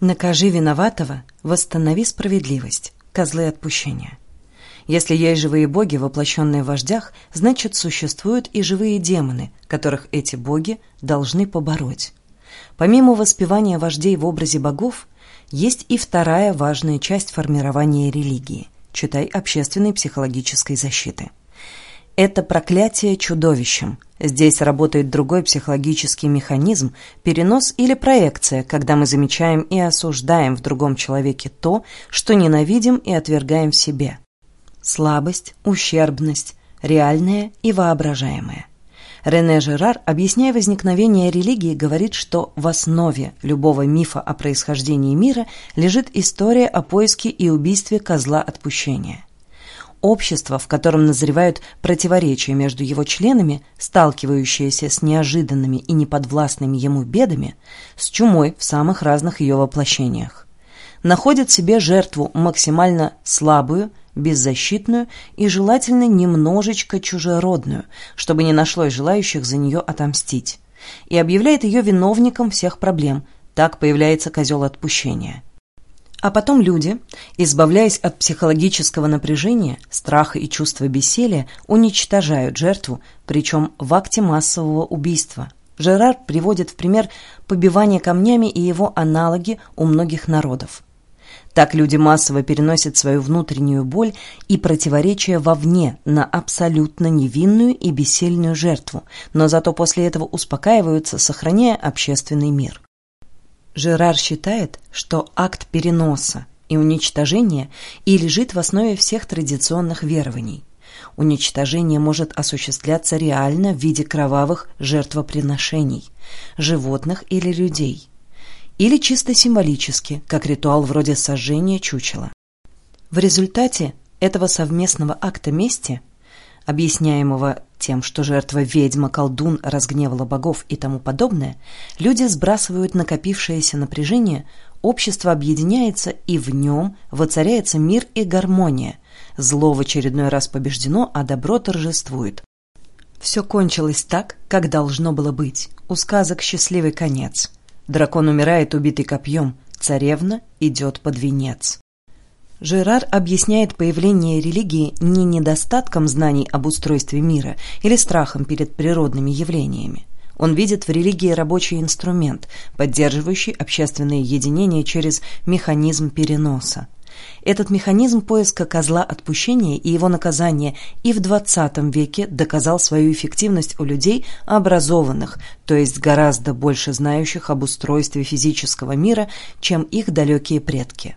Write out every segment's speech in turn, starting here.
Накажи виноватого, восстанови справедливость. Козлы отпущения. Если есть живые боги, воплощенные в вождях, значит, существуют и живые демоны, которых эти боги должны побороть. Помимо воспевания вождей в образе богов, есть и вторая важная часть формирования религии – читай общественной психологической защиты. Это проклятие чудовищем. Здесь работает другой психологический механизм – перенос или проекция, когда мы замечаем и осуждаем в другом человеке то, что ненавидим и отвергаем в себе. Слабость, ущербность, реальное и воображаемое. Рене Жерар, объясняя возникновение религии, говорит, что в основе любого мифа о происхождении мира лежит история о поиске и убийстве козла отпущения. Общество, в котором назревают противоречия между его членами, сталкивающиеся с неожиданными и неподвластными ему бедами, с чумой в самых разных ее воплощениях, находит себе жертву максимально слабую – беззащитную и желательно немножечко чужеродную, чтобы не нашлось желающих за нее отомстить, и объявляет ее виновником всех проблем. Так появляется козел отпущения. А потом люди, избавляясь от психологического напряжения, страха и чувства бессилия, уничтожают жертву, причем в акте массового убийства. Жерар приводит в пример побивание камнями и его аналоги у многих народов. Так люди массово переносят свою внутреннюю боль и противоречия вовне на абсолютно невинную и бессильную жертву, но зато после этого успокаиваются, сохраняя общественный мир. Жерар считает, что акт переноса и уничтожения и лежит в основе всех традиционных верований. Уничтожение может осуществляться реально в виде кровавых жертвоприношений, животных или людей – или чисто символически, как ритуал вроде сожжения чучела. В результате этого совместного акта мести, объясняемого тем, что жертва ведьма, колдун разгневала богов и тому подобное, люди сбрасывают накопившееся напряжение, общество объединяется и в нем воцаряется мир и гармония. Зло в очередной раз побеждено, а добро торжествует. Все кончилось так, как должно было быть. У сказок счастливый конец – Дракон умирает, убитый копьем. Царевна идет под венец. Жерар объясняет появление религии не недостатком знаний об устройстве мира или страхом перед природными явлениями. Он видит в религии рабочий инструмент, поддерживающий общественное единение через механизм переноса. Этот механизм поиска козла отпущения и его наказания и в XX веке доказал свою эффективность у людей образованных, то есть гораздо больше знающих об устройстве физического мира, чем их далекие предки.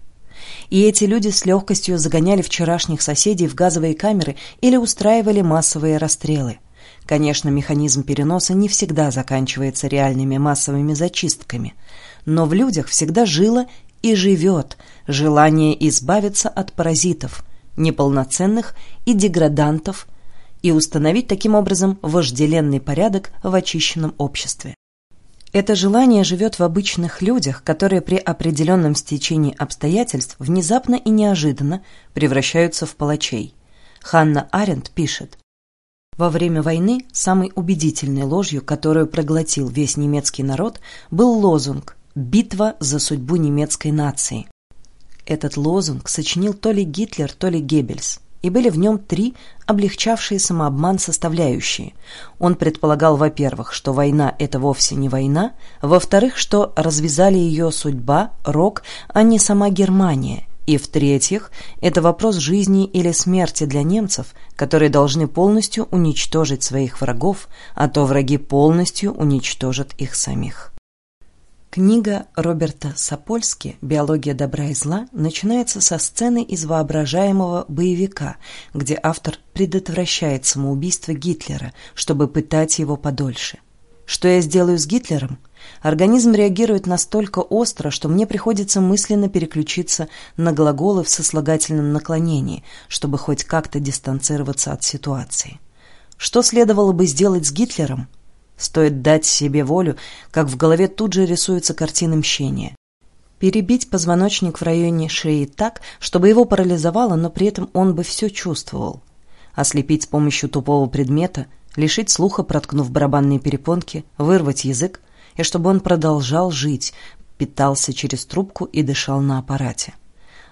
И эти люди с легкостью загоняли вчерашних соседей в газовые камеры или устраивали массовые расстрелы. Конечно, механизм переноса не всегда заканчивается реальными массовыми зачистками, но в людях всегда жило и живет желание избавиться от паразитов, неполноценных и деградантов и установить таким образом вожделенный порядок в очищенном обществе. Это желание живет в обычных людях, которые при определенном стечении обстоятельств внезапно и неожиданно превращаются в палачей. Ханна Аренд пишет, во время войны самой убедительной ложью, которую проглотил весь немецкий народ, был лозунг Битва за судьбу немецкой нации. Этот лозунг сочинил то ли Гитлер, то ли Геббельс, и были в нем три облегчавшие самообман составляющие. Он предполагал, во-первых, что война – это вовсе не война, во-вторых, что развязали ее судьба, рок, а не сама Германия, и, в-третьих, это вопрос жизни или смерти для немцев, которые должны полностью уничтожить своих врагов, а то враги полностью уничтожат их самих. Книга Роберта Сапольски «Биология добра и зла» начинается со сцены из воображаемого боевика, где автор предотвращает самоубийство Гитлера, чтобы пытать его подольше. Что я сделаю с Гитлером? Организм реагирует настолько остро, что мне приходится мысленно переключиться на глаголы в сослагательном наклонении, чтобы хоть как-то дистанцироваться от ситуации. Что следовало бы сделать с Гитлером? Стоит дать себе волю, как в голове тут же рисуется картина мщения. Перебить позвоночник в районе шеи так, чтобы его парализовало, но при этом он бы все чувствовал. Ослепить с помощью тупого предмета, лишить слуха, проткнув барабанные перепонки, вырвать язык, и чтобы он продолжал жить, питался через трубку и дышал на аппарате.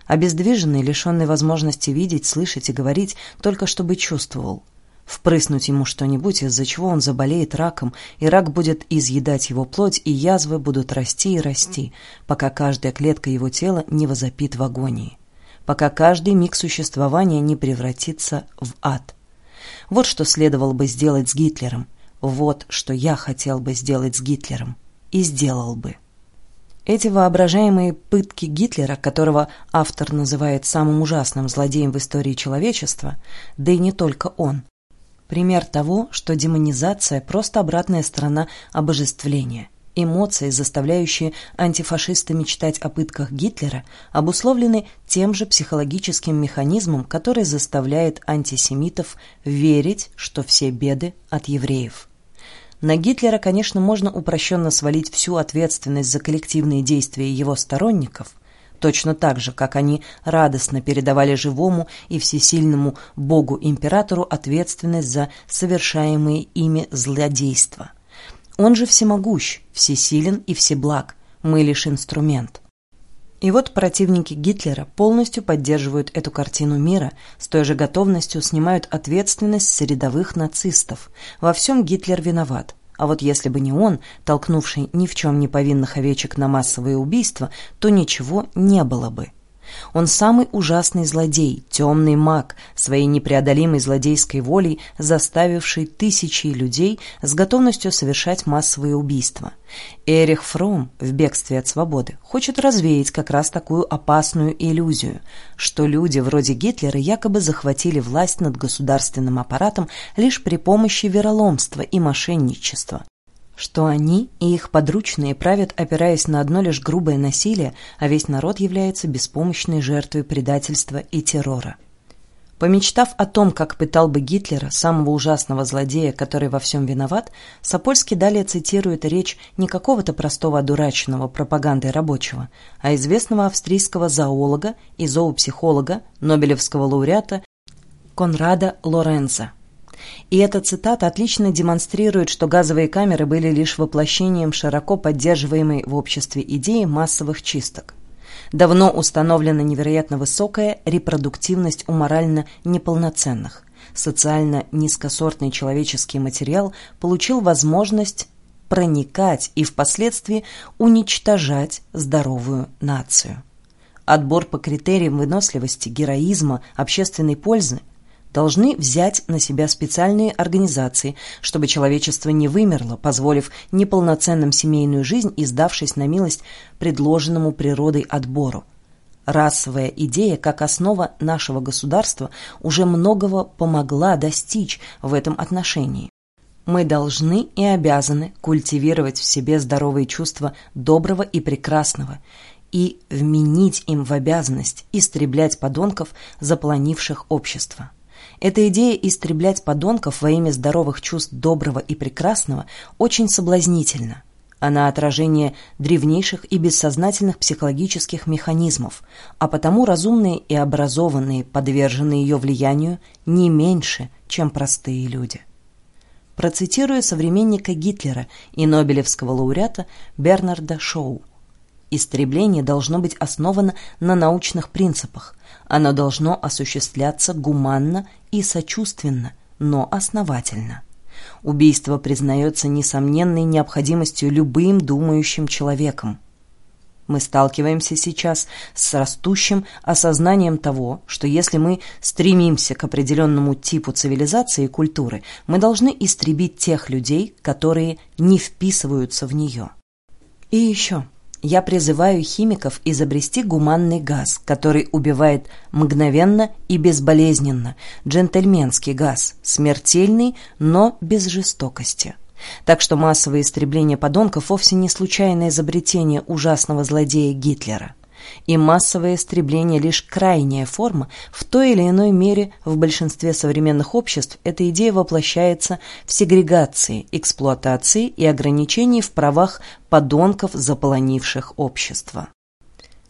Обездвиженный, лишенный возможности видеть, слышать и говорить, только чтобы чувствовал. Впрыснуть ему что-нибудь, из-за чего он заболеет раком, и рак будет изъедать его плоть, и язвы будут расти и расти, пока каждая клетка его тела не возопит в агонии, пока каждый миг существования не превратится в ад. Вот что следовало бы сделать с Гитлером. Вот что я хотел бы сделать с Гитлером. И сделал бы. Эти воображаемые пытки Гитлера, которого автор называет самым ужасным злодеем в истории человечества, да и не только он, пример того, что демонизация – просто обратная сторона обожествления. Эмоции, заставляющие антифашиста мечтать о пытках Гитлера, обусловлены тем же психологическим механизмом, который заставляет антисемитов верить, что все беды от евреев. На Гитлера, конечно, можно упрощенно свалить всю ответственность за коллективные действия его сторонников, точно так же, как они радостно передавали живому и всесильному Богу-императору ответственность за совершаемые ими злодейства. Он же всемогущ, всесилен и всеблаг, мы лишь инструмент. И вот противники Гитлера полностью поддерживают эту картину мира, с той же готовностью снимают ответственность с рядовых нацистов. Во всем Гитлер виноват. А вот если бы не он, толкнувший ни в чем не повинных овечек на массовые убийства, то ничего не было бы. Он самый ужасный злодей, темный маг, своей непреодолимой злодейской волей, заставивший тысячи людей с готовностью совершать массовые убийства. Эрих Фром в «Бегстве от свободы» хочет развеять как раз такую опасную иллюзию, что люди вроде Гитлера якобы захватили власть над государственным аппаратом лишь при помощи вероломства и мошенничества что они и их подручные правят, опираясь на одно лишь грубое насилие, а весь народ является беспомощной жертвой предательства и террора. Помечтав о том, как пытал бы Гитлера, самого ужасного злодея, который во всем виноват, Сапольский далее цитирует речь не какого-то простого одураченного пропагандой рабочего, а известного австрийского зоолога и зоопсихолога, нобелевского лауреата Конрада Лоренца. И эта цитата отлично демонстрирует, что газовые камеры были лишь воплощением широко поддерживаемой в обществе идеи массовых чисток. Давно установлена невероятно высокая репродуктивность у морально неполноценных. Социально низкосортный человеческий материал получил возможность проникать и впоследствии уничтожать здоровую нацию. Отбор по критериям выносливости, героизма, общественной пользы – должны взять на себя специальные организации, чтобы человечество не вымерло, позволив неполноценным семейную жизнь и сдавшись на милость предложенному природой отбору. Расовая идея как основа нашего государства уже многого помогла достичь в этом отношении. Мы должны и обязаны культивировать в себе здоровые чувства доброго и прекрасного и вменить им в обязанность истреблять подонков, заполонивших общество. Эта идея истреблять подонков во имя здоровых чувств доброго и прекрасного очень соблазнительна. Она отражение древнейших и бессознательных психологических механизмов, а потому разумные и образованные, подверженные ее влиянию, не меньше, чем простые люди. Процитирую современника Гитлера и нобелевского лауреата Бернарда Шоу. Истребление должно быть основано на научных принципах, оно должно осуществляться гуманно и сочувственно, но основательно. Убийство признается несомненной необходимостью любым думающим человеком. Мы сталкиваемся сейчас с растущим осознанием того, что если мы стремимся к определенному типу цивилизации и культуры, мы должны истребить тех людей, которые не вписываются в нее. И еще. Я призываю химиков изобрести гуманный газ, который убивает мгновенно и безболезненно, джентльменский газ, смертельный, но без жестокости. Так что массовое истребление подонков вовсе не случайное изобретение ужасного злодея Гитлера и массовое истребление лишь крайняя форма, в той или иной мере в большинстве современных обществ эта идея воплощается в сегрегации, эксплуатации и ограничении в правах подонков, заполонивших общество.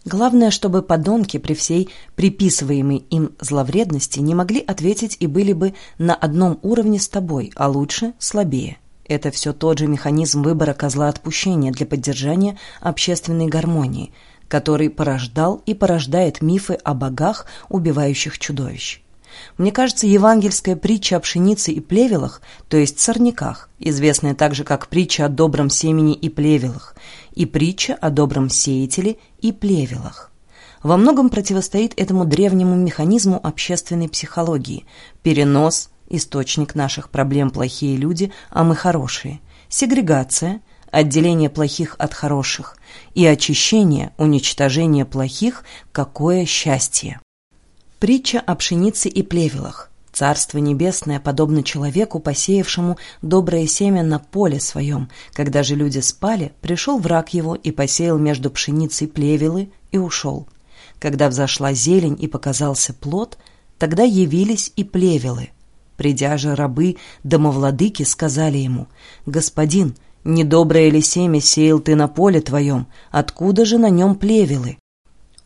Главное, чтобы подонки при всей приписываемой им зловредности не могли ответить и были бы на одном уровне с тобой, а лучше слабее. Это все тот же механизм выбора козла отпущения для поддержания общественной гармонии, который порождал и порождает мифы о богах, убивающих чудовищ. Мне кажется, евангельская притча о пшенице и плевелах, то есть сорняках, известная также как притча о добром семени и плевелах, и притча о добром сеятеле и плевелах. Во многом противостоит этому древнему механизму общественной психологии – перенос, источник наших проблем плохие люди, а мы хорошие, сегрегация, отделение плохих от хороших и очищение, уничтожение плохих – какое счастье. Притча о пшенице и плевелах. Царство небесное подобно человеку, посеявшему доброе семя на поле своем. Когда же люди спали, пришел враг его и посеял между пшеницей плевелы и ушел. Когда взошла зелень и показался плод, тогда явились и плевелы. Придя же рабы домовладыки сказали ему, «Господин, недоброе ли семя сеял ты на поле твоем? Откуда же на нем плевелы?»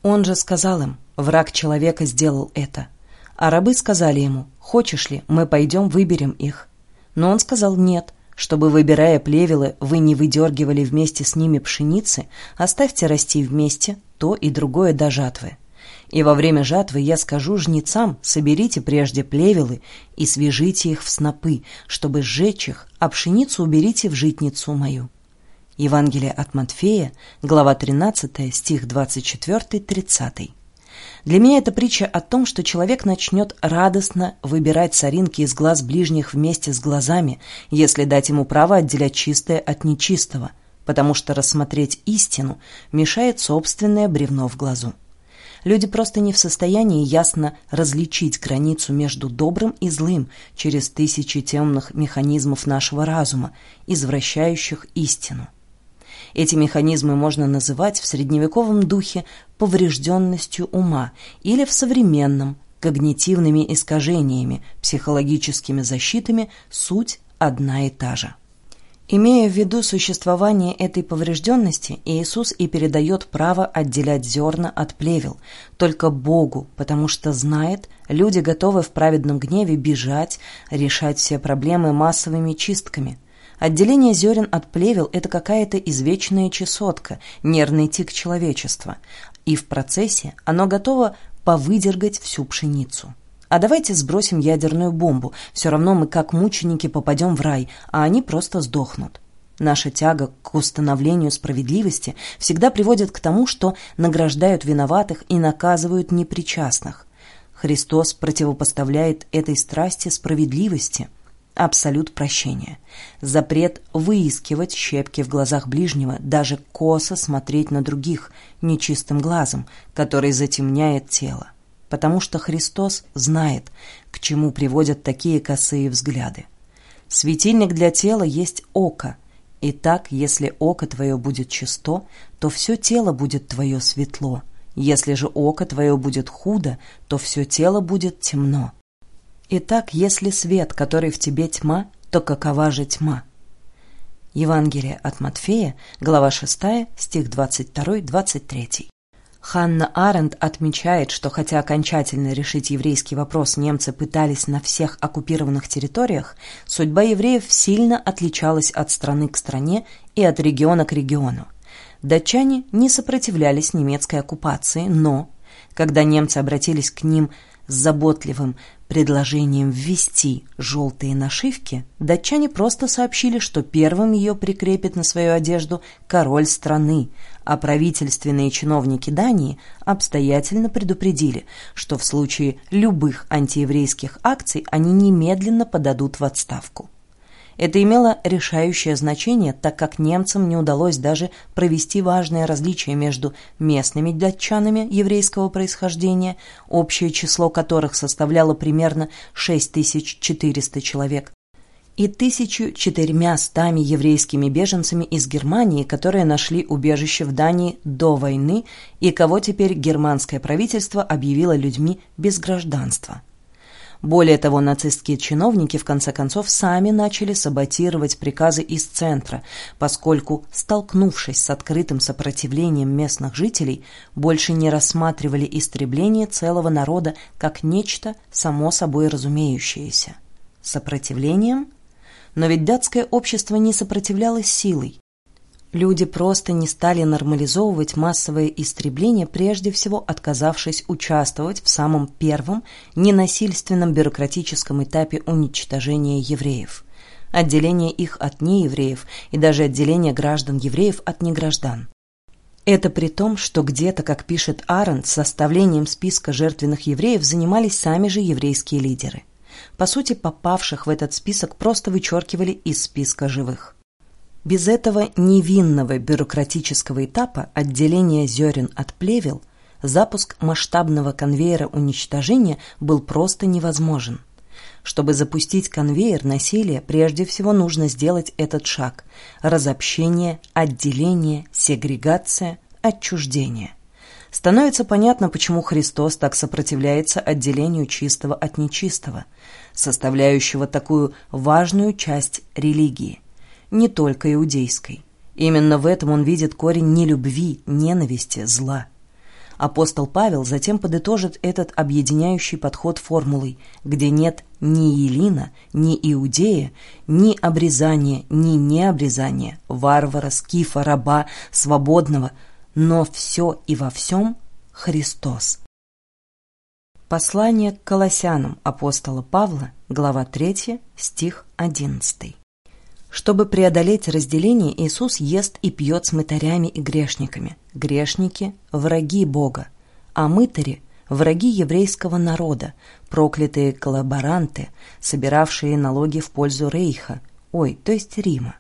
Он же сказал им, Враг человека сделал это. А рабы сказали ему, «Хочешь ли, мы пойдем выберем их?» Но он сказал «нет». Чтобы, выбирая плевелы, вы не выдергивали вместе с ними пшеницы, оставьте расти вместе то и другое до жатвы. И во время жатвы я скажу жнецам, соберите прежде плевелы и свяжите их в снопы, чтобы сжечь их, а пшеницу уберите в житницу мою». Евангелие от Матфея, глава 13, стих 24-30. Для меня это притча о том, что человек начнет радостно выбирать соринки из глаз ближних вместе с глазами, если дать ему право отделять чистое от нечистого, потому что рассмотреть истину мешает собственное бревно в глазу. Люди просто не в состоянии ясно различить границу между добрым и злым через тысячи темных механизмов нашего разума, извращающих истину. Эти механизмы можно называть в средневековом духе поврежденностью ума или в современном когнитивными искажениями, психологическими защитами суть одна и та же. Имея в виду существование этой поврежденности, Иисус и передает право отделять зерна от плевел, только Богу, потому что знает, люди готовы в праведном гневе бежать, решать все проблемы массовыми чистками – Отделение зерен от плевел – это какая-то извечная чесотка, нервный тик человечества, и в процессе оно готово повыдергать всю пшеницу. А давайте сбросим ядерную бомбу, все равно мы как мученики попадем в рай, а они просто сдохнут. Наша тяга к установлению справедливости всегда приводит к тому, что награждают виноватых и наказывают непричастных. Христос противопоставляет этой страсти справедливости – абсолют прощения. Запрет выискивать щепки в глазах ближнего, даже косо смотреть на других нечистым глазом, который затемняет тело. Потому что Христос знает, к чему приводят такие косые взгляды. Светильник для тела есть око. Итак, если око твое будет чисто, то все тело будет твое светло. Если же око твое будет худо, то все тело будет темно. Итак, если свет, который в тебе тьма, то какова же тьма? Евангелие от Матфея, глава 6, стих 22-23. Ханна Аренд отмечает, что хотя окончательно решить еврейский вопрос немцы пытались на всех оккупированных территориях, судьба евреев сильно отличалась от страны к стране и от региона к региону. Датчане не сопротивлялись немецкой оккупации, но, когда немцы обратились к ним с заботливым предложением ввести желтые нашивки, датчане просто сообщили, что первым ее прикрепит на свою одежду король страны, а правительственные чиновники Дании обстоятельно предупредили, что в случае любых антиеврейских акций они немедленно подадут в отставку. Это имело решающее значение, так как немцам не удалось даже провести важное различие между местными датчанами еврейского происхождения, общее число которых составляло примерно 6400 человек, и 1400 еврейскими беженцами из Германии, которые нашли убежище в Дании до войны и кого теперь германское правительство объявило людьми без гражданства. Более того, нацистские чиновники в конце концов сами начали саботировать приказы из центра, поскольку, столкнувшись с открытым сопротивлением местных жителей, больше не рассматривали истребление целого народа как нечто само собой разумеющееся. Сопротивлением? Но ведь датское общество не сопротивлялось силой. Люди просто не стали нормализовывать массовое истребление, прежде всего отказавшись участвовать в самом первом ненасильственном бюрократическом этапе уничтожения евреев – отделение их от неевреев и даже отделение граждан евреев от неграждан. Это при том, что где-то, как пишет Арен, составлением списка жертвенных евреев занимались сами же еврейские лидеры. По сути, попавших в этот список просто вычеркивали из списка живых. Без этого невинного бюрократического этапа отделения зерен от плевел запуск масштабного конвейера уничтожения был просто невозможен. Чтобы запустить конвейер насилия, прежде всего нужно сделать этот шаг – разобщение, отделение, сегрегация, отчуждение. Становится понятно, почему Христос так сопротивляется отделению чистого от нечистого, составляющего такую важную часть религии – не только иудейской. Именно в этом он видит корень нелюбви, ненависти, зла. Апостол Павел затем подытожит этот объединяющий подход формулой, где нет ни Елина, ни Иудея, ни обрезания, ни необрезания, варвара, скифа, раба, свободного, но все и во всем Христос. Послание к Колоссянам апостола Павла, глава 3, стих 11. Чтобы преодолеть разделение, Иисус ест и пьет с мытарями и грешниками. Грешники – враги Бога, а мытари – враги еврейского народа, проклятые коллаборанты, собиравшие налоги в пользу Рейха, ой, то есть Рима.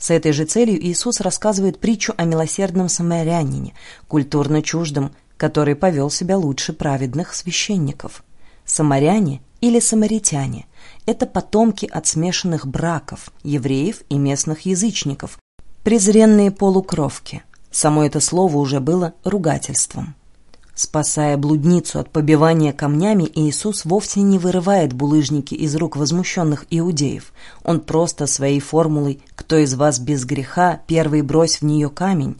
С этой же целью Иисус рассказывает притчу о милосердном самарянине, культурно чуждом, который повел себя лучше праведных священников. Самаряне или самаритяне это потомки от смешанных браков, евреев и местных язычников, презренные полукровки. Само это слово уже было ругательством. Спасая блудницу от побивания камнями, Иисус вовсе не вырывает булыжники из рук возмущенных иудеев. Он просто своей формулой «Кто из вас без греха, первый брось в нее камень»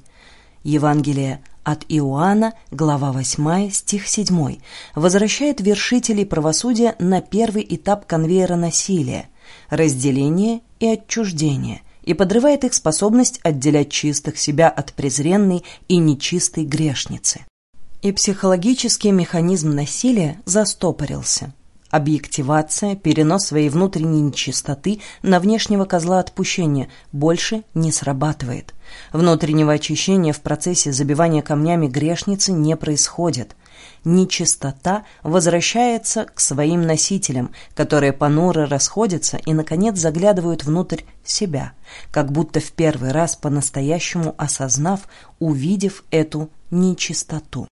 Евангелие от Иоанна, глава 8, стих 7, возвращает вершителей правосудия на первый этап конвейера насилия – разделение и отчуждение, и подрывает их способность отделять чистых себя от презренной и нечистой грешницы. И психологический механизм насилия застопорился – Объективация, перенос своей внутренней нечистоты на внешнего козла отпущения больше не срабатывает. Внутреннего очищения в процессе забивания камнями грешницы не происходит. Нечистота возвращается к своим носителям, которые понуро расходятся и, наконец, заглядывают внутрь себя, как будто в первый раз по-настоящему осознав, увидев эту нечистоту.